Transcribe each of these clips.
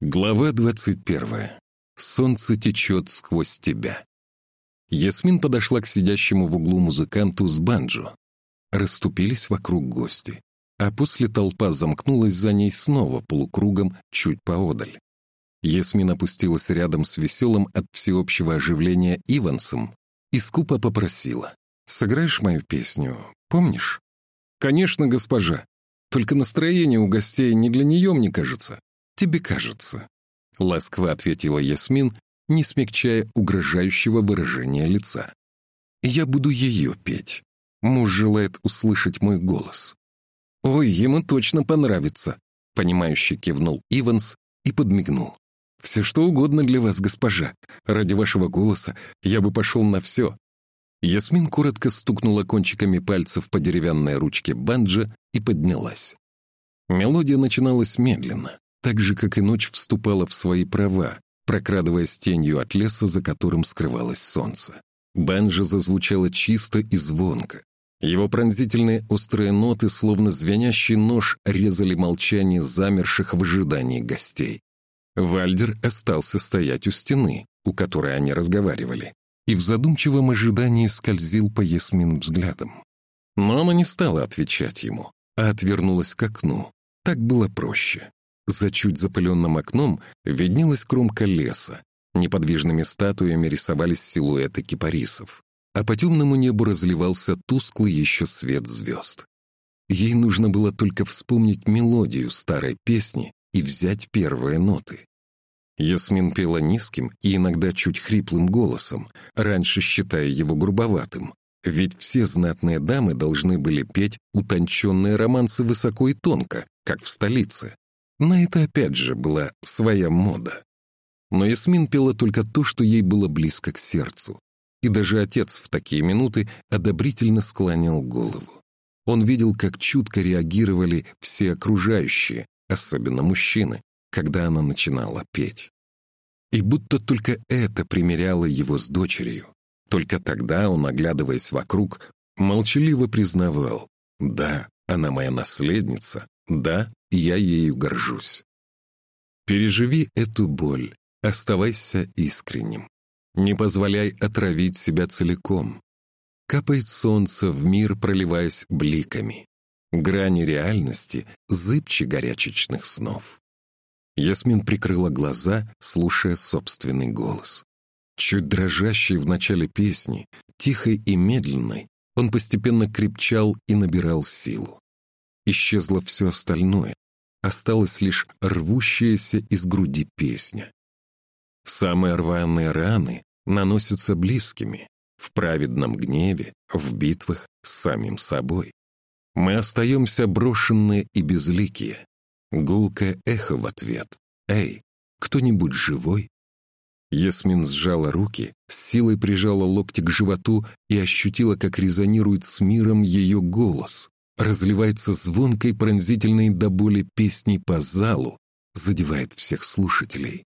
Глава двадцать первая. Солнце течет сквозь тебя. Ясмин подошла к сидящему в углу музыканту с банджо. Расступились вокруг гости, а после толпа замкнулась за ней снова полукругом чуть поодаль. Ясмин опустилась рядом с веселым от всеобщего оживления Ивансом и скупо попросила. «Сыграешь мою песню, помнишь?» «Конечно, госпожа. Только настроение у гостей не для нее, мне кажется тебе кажется», — ласково ответила Ясмин, не смягчая угрожающего выражения лица. «Я буду ее петь. Муж желает услышать мой голос». «Ой, ему точно понравится», — понимающе кивнул Иванс и подмигнул. «Все что угодно для вас, госпожа. Ради вашего голоса я бы пошел на все». Ясмин коротко стукнула кончиками пальцев по деревянной ручке банджа и поднялась. Мелодия начиналась медленно, так же, как и ночь вступала в свои права, прокрадываясь тенью от леса, за которым скрывалось солнце. Банджо зазвучало чисто и звонко. Его пронзительные острые ноты, словно звенящий нож, резали молчание замерших в ожидании гостей. Вальдер остался стоять у стены, у которой они разговаривали, и в задумчивом ожидании скользил по Ясмин взглядом. Она не стала отвечать ему, а отвернулась к окну. Так было проще. За чуть запыленным окном виднелась кромка леса. Неподвижными статуями рисовались силуэты кипарисов, а по темному небу разливался тусклый еще свет звезд. Ей нужно было только вспомнить мелодию старой песни и взять первые ноты. Ясмин пела низким и иногда чуть хриплым голосом, раньше считая его грубоватым, ведь все знатные дамы должны были петь утонченные романсы высоко и тонко, как в столице. На это опять же была своя мода. Но Ясмин пела только то, что ей было близко к сердцу. И даже отец в такие минуты одобрительно склонял голову. Он видел, как чутко реагировали все окружающие, особенно мужчины, когда она начинала петь. И будто только это примеряло его с дочерью. Только тогда он, оглядываясь вокруг, молчаливо признавал «Да, она моя наследница, да, я ею горжусь. Переживи эту боль, оставайся искренним. Не позволяй отравить себя целиком. Капает солнце в мир, проливаясь бликами. Грани реальности зыбче горячечных снов. Ясмин прикрыла глаза, слушая собственный голос. Чуть дрожащий в начале песни, тихой и медленной, он постепенно крепчал и набирал силу. Исчезло все остальное, осталась лишь рвущаяся из груди песня. Самые рваные раны наносятся близкими, в праведном гневе, в битвах с самим собой. Мы остаемся брошенные и безликие. Гулкое эхо в ответ. «Эй, кто-нибудь живой?» Ясмин сжала руки, с силой прижала локти к животу и ощутила, как резонирует с миром ее голос разливается звонкой пронзительной до боли песней по залу, задевает всех слушателей.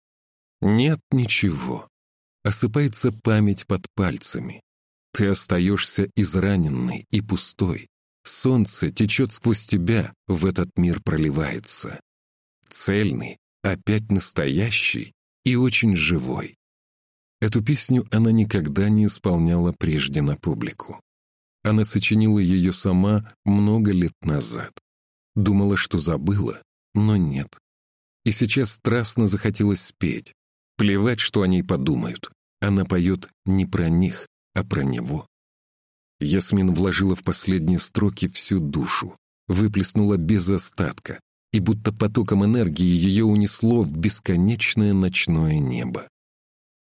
Нет ничего. Осыпается память под пальцами. Ты остаешься израненный и пустой. Солнце течет сквозь тебя, в этот мир проливается. Цельный, опять настоящий и очень живой. Эту песню она никогда не исполняла прежде на публику. Она сочинила ее сама много лет назад. Думала, что забыла, но нет. И сейчас страстно захотелось спеть. Плевать, что о ней подумают. Она поет не про них, а про него. Ясмин вложила в последние строки всю душу, выплеснула без остатка, и будто потоком энергии ее унесло в бесконечное ночное небо.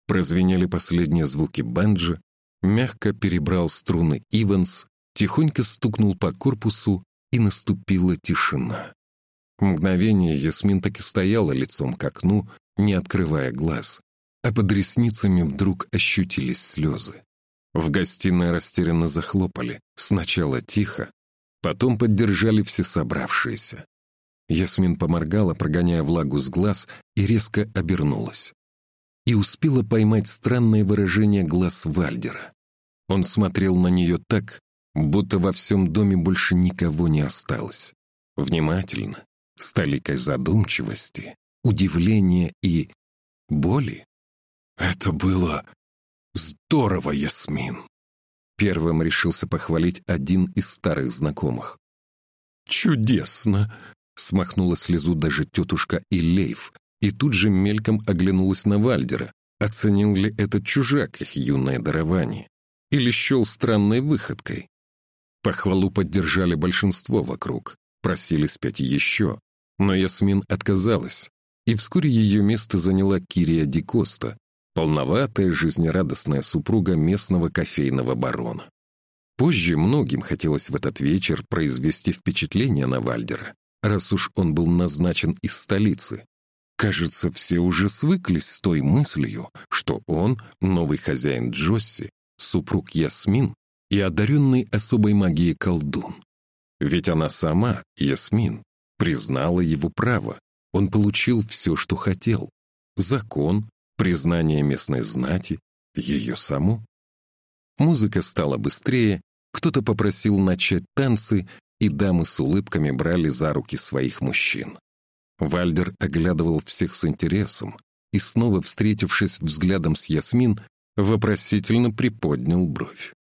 Прозвенели последние звуки банджа, Мягко перебрал струны Иванс, тихонько стукнул по корпусу, и наступила тишина. Мгновение Ясмин так и стояла лицом к окну, не открывая глаз, а под ресницами вдруг ощутились слезы. В гостиной растерянно захлопали, сначала тихо, потом поддержали все собравшиеся. Ясмин поморгала, прогоняя влагу с глаз, и резко обернулась. И успела поймать странное выражение глаз Вальдера. Он смотрел на нее так, будто во всем доме больше никого не осталось. Внимательно, с толикой задумчивости, удивления и боли. «Это было здорово, Ясмин!» Первым решился похвалить один из старых знакомых. «Чудесно!» — смахнула слезу даже тетушка Илейв, и тут же мельком оглянулась на Вальдера, оценил ли этот чужак их юное дарование, или счел странной выходкой. Похвалу поддержали большинство вокруг, просили спеть еще, но Ясмин отказалась, и вскоре ее место заняла Кирия Дикоста, полноватая, жизнерадостная супруга местного кофейного барона. Позже многим хотелось в этот вечер произвести впечатление на Вальдера, раз уж он был назначен из столицы. Кажется, все уже свыклись с той мыслью, что он — новый хозяин Джосси, супруг Ясмин и одаренный особой магией колдун. Ведь она сама, Ясмин, признала его право. Он получил все, что хотел. Закон, признание местной знати, ее саму. Музыка стала быстрее, кто-то попросил начать танцы, и дамы с улыбками брали за руки своих мужчин. Вальдер оглядывал всех с интересом и, снова встретившись взглядом с Ясмин, вопросительно приподнял бровь.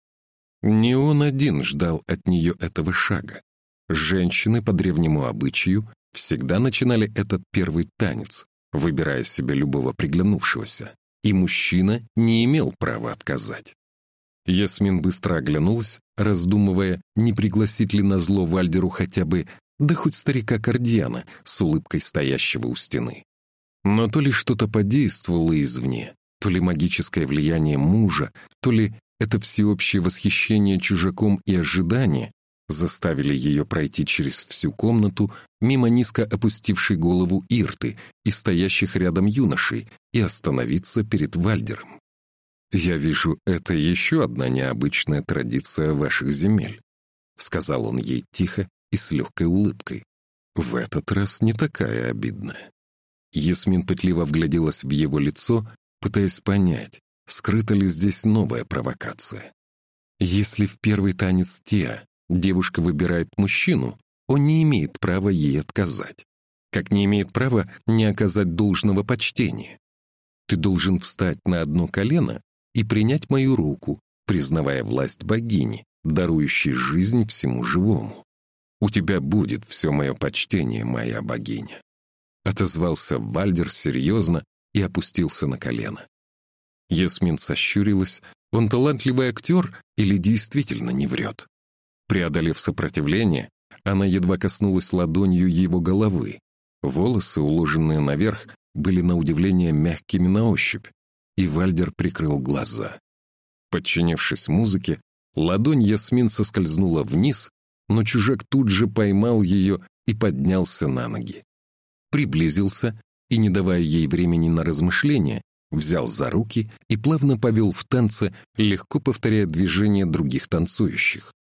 Не он один ждал от нее этого шага. Женщины по древнему обычаю всегда начинали этот первый танец, выбирая себе любого приглянувшегося, и мужчина не имел права отказать. Ясмин быстро оглянулась, раздумывая, не пригласить ли на зло Вальдеру хотя бы, да хоть старика Кардиана с улыбкой стоящего у стены. Но то ли что-то подействовало извне, то ли магическое влияние мужа, то ли это всеобщее восхищение чужаком и ожидание, заставили ее пройти через всю комнату мимо низко опустившей голову Ирты и стоящих рядом юношей и остановиться перед Вальдером. «Я вижу, это еще одна необычная традиция ваших земель», сказал он ей тихо и с легкой улыбкой. «В этот раз не такая обидная». Ясмин пытливо вгляделась в его лицо, пытаясь понять, скрыта ли здесь новая провокация. Если в первый танец Тиа девушка выбирает мужчину, он не имеет права ей отказать. Как не имеет права не оказать должного почтения. Ты должен встать на одно колено и принять мою руку, признавая власть богини, дарующей жизнь всему живому. У тебя будет все мое почтение, моя богиня. Отозвался Вальдер серьезно и опустился на колено. Ясмин сощурилась, он талантливый актер или действительно не врет? Преодолев сопротивление, она едва коснулась ладонью его головы. Волосы, уложенные наверх, были на удивление мягкими на ощупь, и Вальдер прикрыл глаза. Подчинившись музыке, ладонь Ясмин соскользнула вниз, но чужак тут же поймал ее и поднялся на ноги. Приблизился и, не давая ей времени на размышления, взял за руки и плавно повел в танце, легко повторяя движения других танцующих.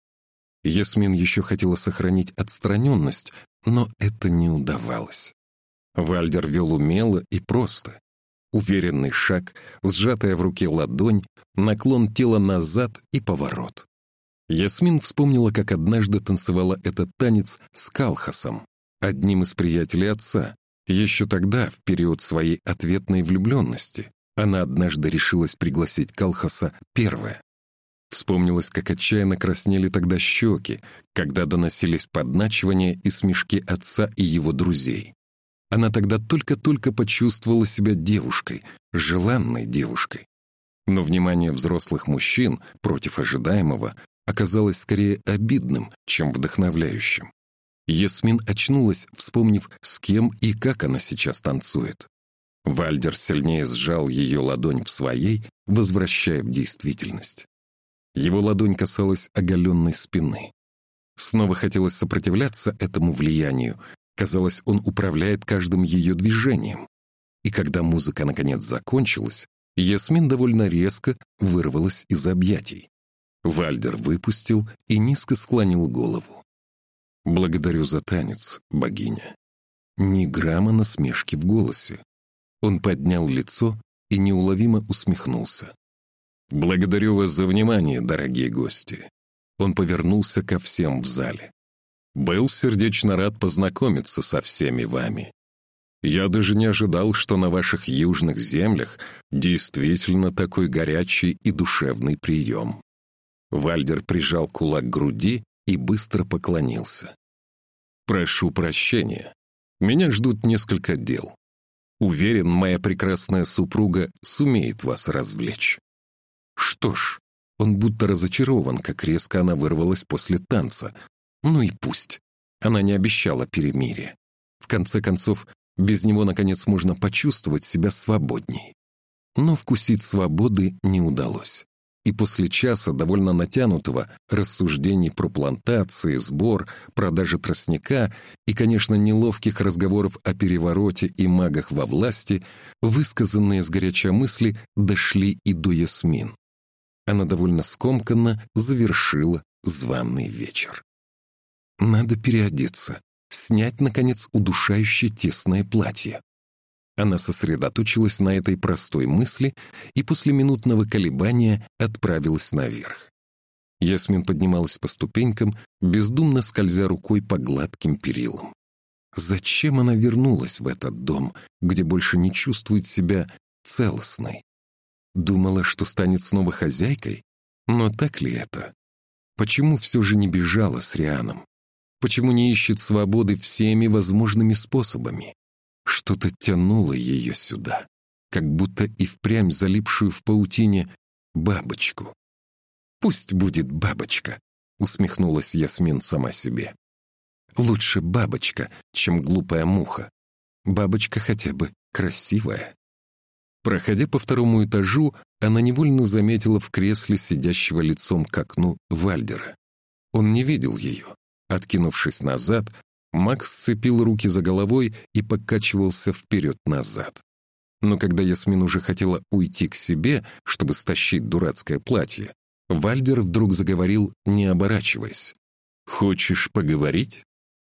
Ясмин еще хотела сохранить отстраненность, но это не удавалось. Вальдер вел умело и просто. Уверенный шаг, сжатая в руке ладонь, наклон тела назад и поворот. Ясмин вспомнила, как однажды танцевала этот танец с Калхасом, одним из приятелей отца, еще тогда, в период своей ответной влюбленности. Она однажды решилась пригласить Калхаса первая. Вспомнилось, как отчаянно краснели тогда щеки, когда доносились подначивания и смешки отца и его друзей. Она тогда только-только почувствовала себя девушкой, желанной девушкой. Но внимание взрослых мужчин против ожидаемого оказалось скорее обидным, чем вдохновляющим. Ясмин очнулась, вспомнив, с кем и как она сейчас танцует. Вальдер сильнее сжал ее ладонь в своей, возвращая в действительность. Его ладонь касалась оголенной спины. Снова хотелось сопротивляться этому влиянию. Казалось, он управляет каждым ее движением. И когда музыка наконец закончилась, Ясмин довольно резко вырвалась из объятий. Вальдер выпустил и низко склонил голову. «Благодарю за танец, богиня». Ни грамма насмешки в голосе. Он поднял лицо и неуловимо усмехнулся. «Благодарю вас за внимание, дорогие гости». Он повернулся ко всем в зале. «Был сердечно рад познакомиться со всеми вами. Я даже не ожидал, что на ваших южных землях действительно такой горячий и душевный прием». Вальдер прижал кулак к груди и быстро поклонился. «Прошу прощения. Меня ждут несколько дел. Уверен, моя прекрасная супруга сумеет вас развлечь». Что ж, он будто разочарован, как резко она вырвалась после танца. Ну и пусть. Она не обещала перемирия. В конце концов, без него, наконец, можно почувствовать себя свободней. Но вкусить свободы не удалось. И после часа довольно натянутого рассуждений про плантации, сбор, продажи тростника и, конечно, неловких разговоров о перевороте и магах во власти, высказанные с горяча мысли дошли и до Ясмин. Она довольно скомканно завершила званый вечер. «Надо переодеться», снять, наконец, удушающее тесное платье. Она сосредоточилась на этой простой мысли и после минутного колебания отправилась наверх. Ясмин поднималась по ступенькам, бездумно скользя рукой по гладким перилам. Зачем она вернулась в этот дом, где больше не чувствует себя целостной? Думала, что станет снова хозяйкой? Но так ли это? Почему все же не бежала с Рианом? Почему не ищет свободы всеми возможными способами? Что-то тянуло ее сюда, как будто и впрямь залипшую в паутине бабочку. «Пусть будет бабочка», — усмехнулась Ясмин сама себе. «Лучше бабочка, чем глупая муха. Бабочка хотя бы красивая». Проходя по второму этажу, она невольно заметила в кресле сидящего лицом к окну Вальдера. Он не видел ее. Откинувшись назад, Макс сцепил руки за головой и покачивался вперед-назад. Но когда Ясмин уже хотела уйти к себе, чтобы стащить дурацкое платье, Вальдер вдруг заговорил, не оборачиваясь. «Хочешь поговорить?»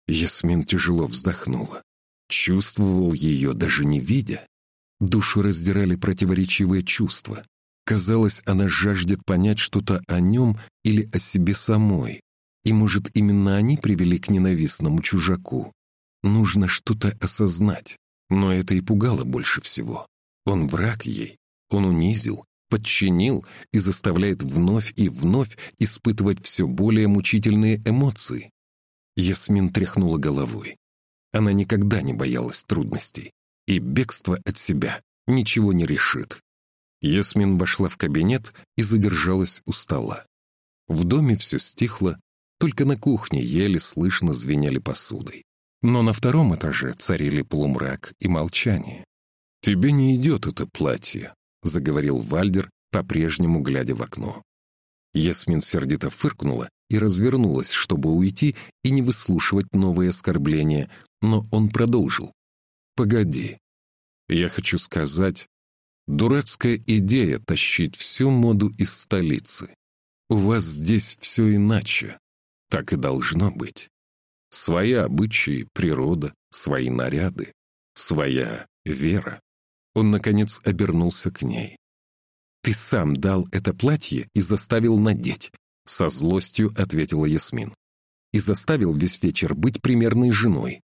Ясмин тяжело вздохнула. Чувствовал ее, даже не видя. Душу раздирали противоречивые чувства. Казалось, она жаждет понять что-то о нем или о себе самой, и, может, именно они привели к ненавистному чужаку. Нужно что-то осознать, но это и пугало больше всего. Он враг ей, он унизил, подчинил и заставляет вновь и вновь испытывать все более мучительные эмоции. Ясмин тряхнула головой. Она никогда не боялась трудностей, и бегство от себя ничего не решит. Ясмин вошла в кабинет и задержалась у стола. В доме все стихло, только на кухне еле слышно звенели посудой. Но на втором этаже царили полумрак и молчание. «Тебе не идет это платье», — заговорил Вальдер, по-прежнему глядя в окно. Ясмин сердито фыркнула и развернулась, чтобы уйти и не выслушивать новые оскорбления, но он продолжил. «Погоди. Я хочу сказать, дурацкая идея тащить всю моду из столицы. У вас здесь все иначе. Так и должно быть. Свои обычаи, природа, свои наряды, своя вера. Он, наконец, обернулся к ней. «Ты сам дал это платье и заставил надеть», — со злостью ответила Ясмин. «И заставил весь вечер быть примерной женой.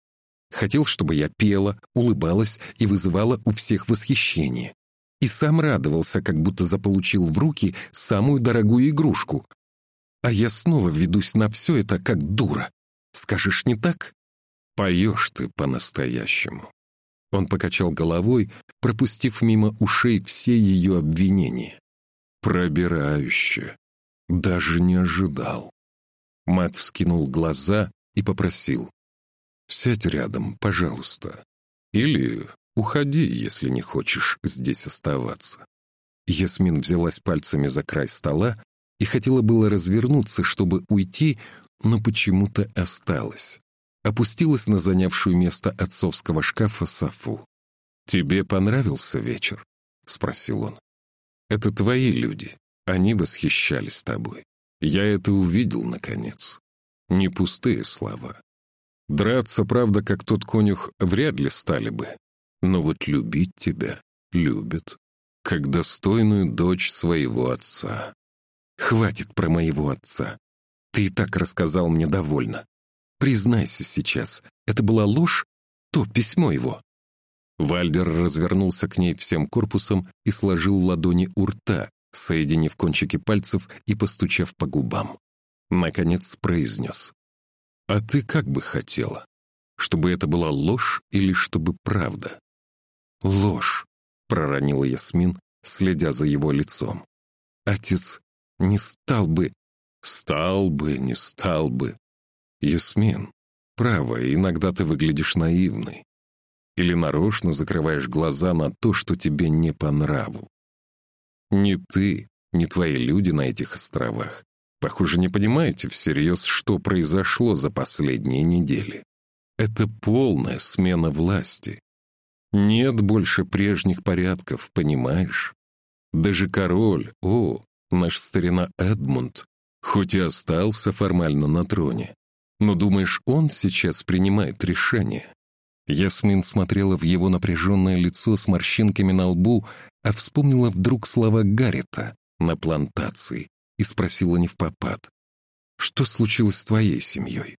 Хотел, чтобы я пела, улыбалась и вызывала у всех восхищение. И сам радовался, как будто заполучил в руки самую дорогую игрушку, а я снова ведусь на все это как дура. Скажешь, не так? Поешь ты по-настоящему. Он покачал головой, пропустив мимо ушей все ее обвинения. Пробирающе. Даже не ожидал. Мак вскинул глаза и попросил. «Сядь рядом, пожалуйста. Или уходи, если не хочешь здесь оставаться». Ясмин взялась пальцами за край стола и хотела было развернуться, чтобы уйти, но почему-то осталась. Опустилась на занявшую место отцовского шкафа Сафу. «Тебе понравился вечер?» — спросил он. «Это твои люди. Они восхищались тобой. Я это увидел, наконец. Не пустые слова. Драться, правда, как тот конюх, вряд ли стали бы. Но вот любить тебя любят, как достойную дочь своего отца. Хватит про моего отца. Ты и так рассказал мне довольно. Признайся сейчас, это была ложь? То письмо его. Вальдер развернулся к ней всем корпусом и сложил ладони у рта, соединив кончики пальцев и постучав по губам. Наконец произнес. «А ты как бы хотела? Чтобы это была ложь или чтобы правда?» «Ложь», — проронила Ясмин, следя за его лицом. «Отец не стал бы...» «Стал бы, не стал бы». «Ясмин, право, иногда ты выглядишь наивной. Или нарочно закрываешь глаза на то, что тебе не по нраву. Ни ты, ни твои люди на этих островах, похоже, не понимаете всерьез, что произошло за последние недели. Это полная смена власти. Нет больше прежних порядков, понимаешь? Даже король, о, наш старина Эдмунд, хоть и остался формально на троне, но думаешь, он сейчас принимает решение? Ясмин смотрела в его напряженное лицо с морщинками на лбу, а вспомнила вдруг слова Гаррита на плантации и спросила не в попад. «Что случилось с твоей семьей?»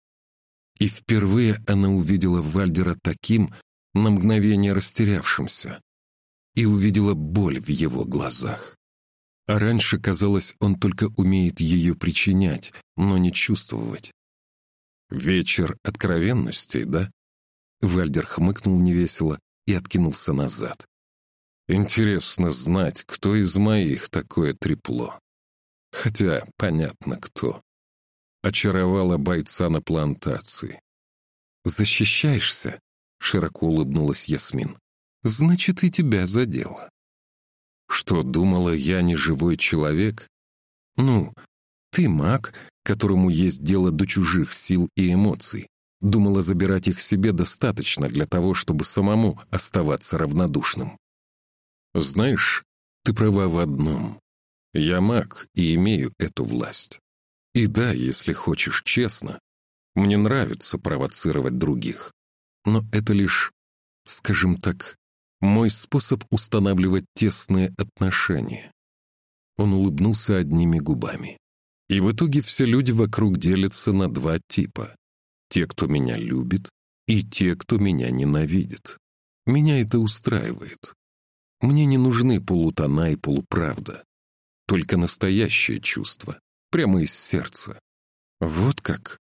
И впервые она увидела Вальдера таким, на мгновение растерявшимся, и увидела боль в его глазах. А раньше, казалось, он только умеет ее причинять, но не чувствовать. Вечер откровенностей, да? Вальдер хмыкнул невесело и откинулся назад. «Интересно знать, кто из моих такое трепло. Хотя понятно кто. Очаровала бойца на плантации. «Защищаешься?» — широко улыбнулась Ясмин. «Значит, и тебя задело». «Что, думала, я не живой человек?» «Ну, ты маг, которому есть дело до чужих сил и эмоций. Думала, забирать их себе достаточно для того, чтобы самому оставаться равнодушным. Знаешь, ты права в одном. Я маг и имею эту власть. И да, если хочешь честно, мне нравится провоцировать других. Но это лишь, скажем так, мой способ устанавливать тесные отношения. Он улыбнулся одними губами. И в итоге все люди вокруг делятся на два типа. Те, кто меня любит, и те, кто меня ненавидит. Меня это устраивает. Мне не нужны полутона и полуправда. Только настоящее чувство, прямо из сердца. Вот как?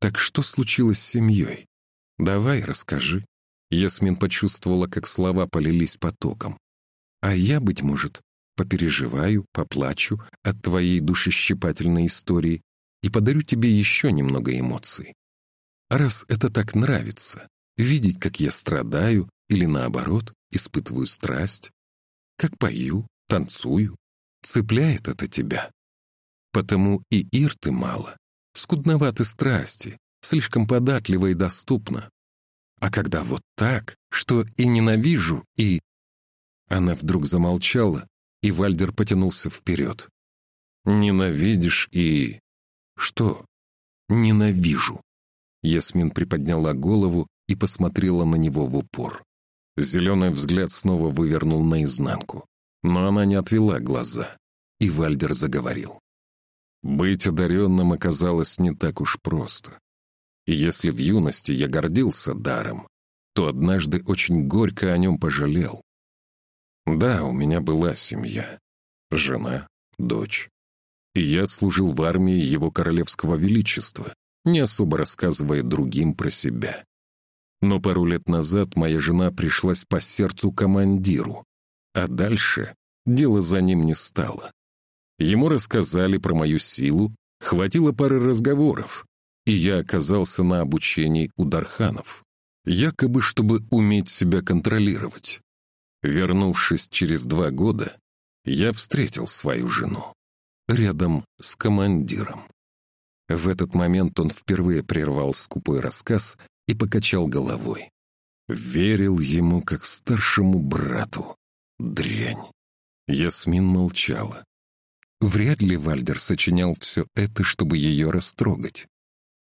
Так что случилось с семьей? Давай, расскажи. Ясмин почувствовала, как слова полились потоком. А я, быть может, попереживаю, поплачу от твоей душещипательной истории и подарю тебе еще немного эмоций. Раз это так нравится, видеть, как я страдаю или, наоборот, испытываю страсть, как пою, танцую, цепляет это тебя. Потому и ир ты мало, скудноваты страсти, слишком податлива и доступна. А когда вот так, что и ненавижу, и... Она вдруг замолчала, и Вальдер потянулся вперед. «Ненавидишь и...» «Что?» «Ненавижу», Ясмин приподняла голову и посмотрела на него в упор. Зеленый взгляд снова вывернул наизнанку. Но она не отвела глаза, и Вальдер заговорил. Быть одаренным оказалось не так уж просто. И если в юности я гордился даром, то однажды очень горько о нем пожалел. Да, у меня была семья, жена, дочь. И я служил в армии его королевского величества, не особо рассказывая другим про себя. Но пару лет назад моя жена пришлась по сердцу командиру, а дальше дело за ним не стало. Ему рассказали про мою силу, хватило пары разговоров, и я оказался на обучении у Дарханов, якобы чтобы уметь себя контролировать. Вернувшись через два года, я встретил свою жену рядом с командиром. В этот момент он впервые прервал скупой рассказ и покачал головой. Верил ему как старшему брату. Дрянь. Ясмин молчала. Вряд ли Вальдер сочинял все это, чтобы ее растрогать.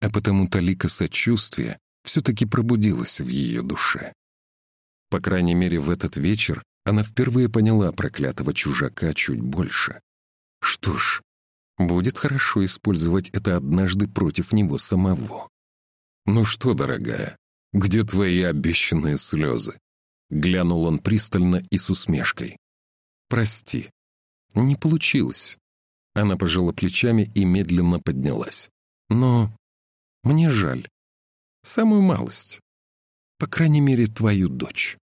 А потому талика сочувствия все-таки пробудилась в ее душе. По крайней мере, в этот вечер она впервые поняла проклятого чужака чуть больше. Что ж, Будет хорошо использовать это однажды против него самого. «Ну что, дорогая, где твои обещанные слезы?» Глянул он пристально и с усмешкой. «Прости, не получилось». Она пожала плечами и медленно поднялась. «Но мне жаль. Самую малость. По крайней мере, твою дочь».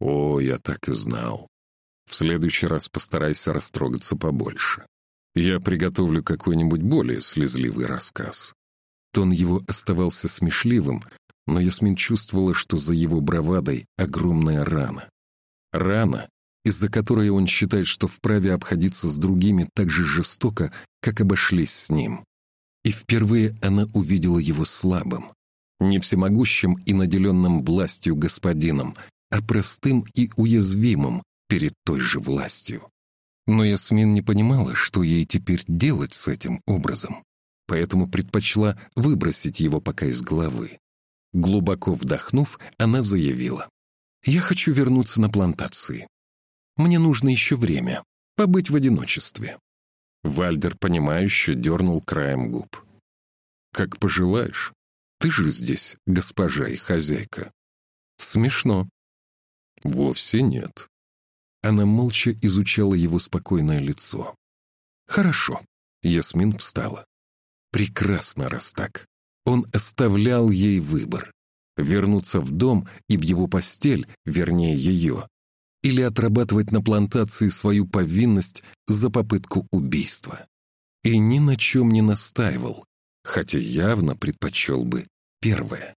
«О, я так и знал. В следующий раз постарайся растрогаться побольше. Я приготовлю какой-нибудь более слезливый рассказ». Тон его оставался смешливым, но Ясмин чувствовала, что за его бравадой огромная рана. Рана, из-за которой он считает, что вправе обходиться с другими так же жестоко, как обошлись с ним. И впервые она увидела его слабым, не всемогущим и наделенным властью господином, а простым и уязвимым перед той же властью. Но Ясмин не понимала, что ей теперь делать с этим образом, поэтому предпочла выбросить его пока из головы. Глубоко вдохнув, она заявила. «Я хочу вернуться на плантации. Мне нужно еще время, побыть в одиночестве». Вальдер, понимающе дернул краем губ. «Как пожелаешь. Ты же здесь, госпожа и хозяйка». «Смешно». «Вовсе нет». Она молча изучала его спокойное лицо. «Хорошо». Ясмин встала. «Прекрасно, раз так. Он оставлял ей выбор. Вернуться в дом и в его постель, вернее ее, или отрабатывать на плантации свою повинность за попытку убийства. И ни на чем не настаивал, хотя явно предпочел бы первое.